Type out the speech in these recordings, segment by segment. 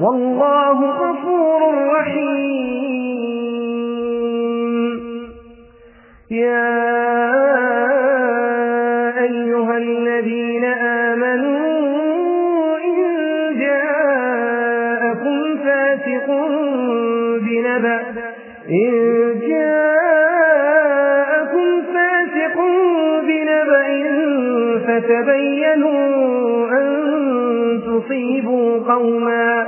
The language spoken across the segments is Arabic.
والله غفور رحيم. يا أيها الذين آمنوا إن جاءكم فاسق بنبأ إن جاءكم فاسق بنبأ فتبينوا أن تصيبوا قوما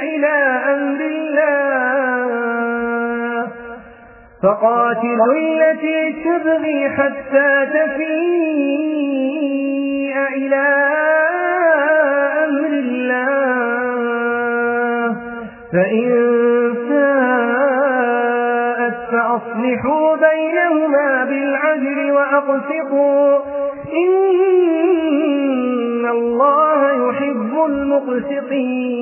إلى أمر الله. فقاتلوا التي تبغي حتى تفيء إلى أمر الله. فإن فاءت فأصلحوا بينهما بالعدل وأقسطوا. إن الله يحب المقسطين.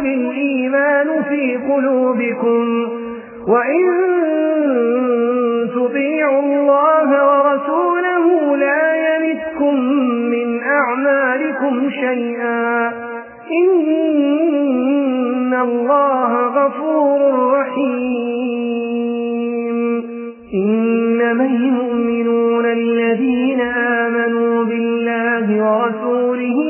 يدخل الإيمان في قلوبكم. وإن تطيعوا الله ورسوله لا يلتكم من أعمالكم شيئا. إن الله غفور رحيم. إنما المؤمنون الذين آمنوا بالله ورسوله